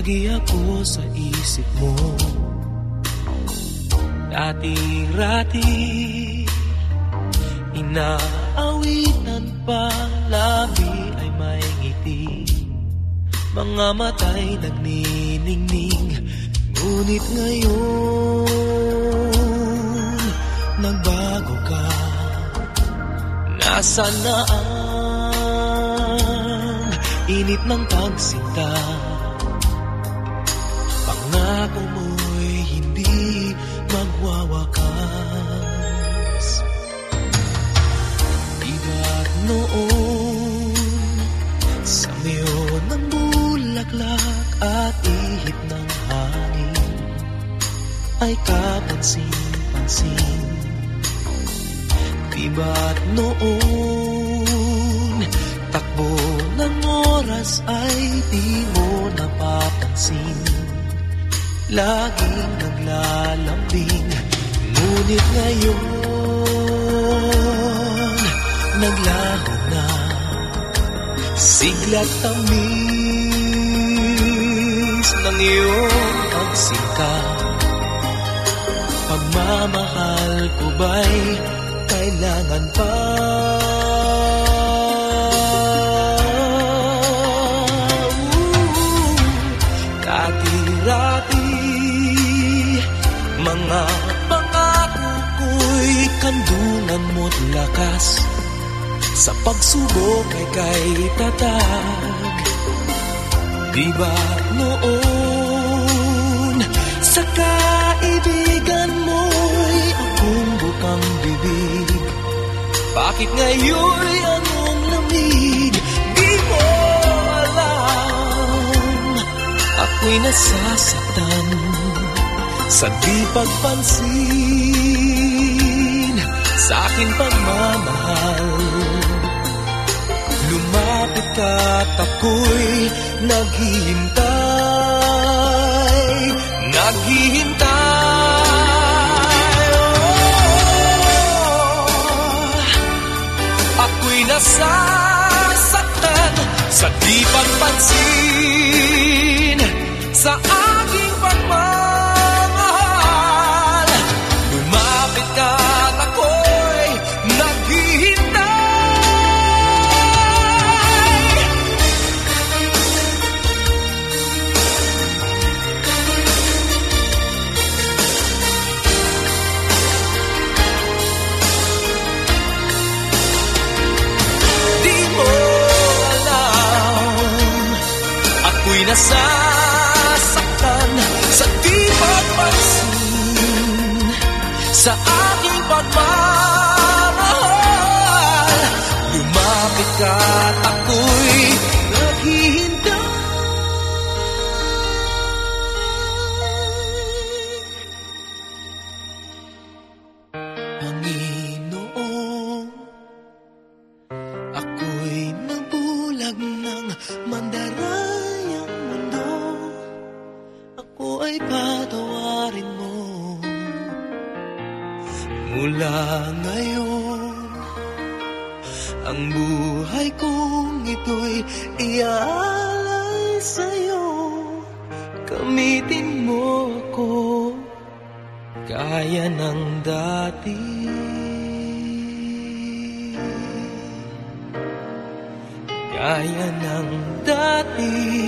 Lagi ako sa isip mo. Dati-rati Inaawitan pa Labi ay may ngiti. Mga mata'y nagniningning Ngunit ngayon Nagbago ka. Nasaan na ang Init ng pagsinta Ay kapansin-pansin. Diba't noon Takbo ng oras ay di mo napapansin? Laging naglalambing Ngunit ngayon Naglaho na. Siglat tamis Ng iyong pagsinta Pagmamahal ko ba'y Kailangan pa? Dati-rati Mga pangako ko'y Kandulan mo't lakas. Sa pagsubok ay kay tatag. Di ba noon Bakit ngayon'y anong lamig Di mo alam. Ako'y nasasaktan Sa di pagpansin. Sa aking pagmamahal Lumapit ka't ako'y naghihintay Ako'y nasasaktan Sa di pagpansin Sa aking pagmamahal nasasaktan Sa di pagpansin Sa ay patawarin mo. Mula ngayon Ang buhay kong ito'y iaalay sa'yo. Gamitin mo ako Kaya ng dati. Gaya ng dati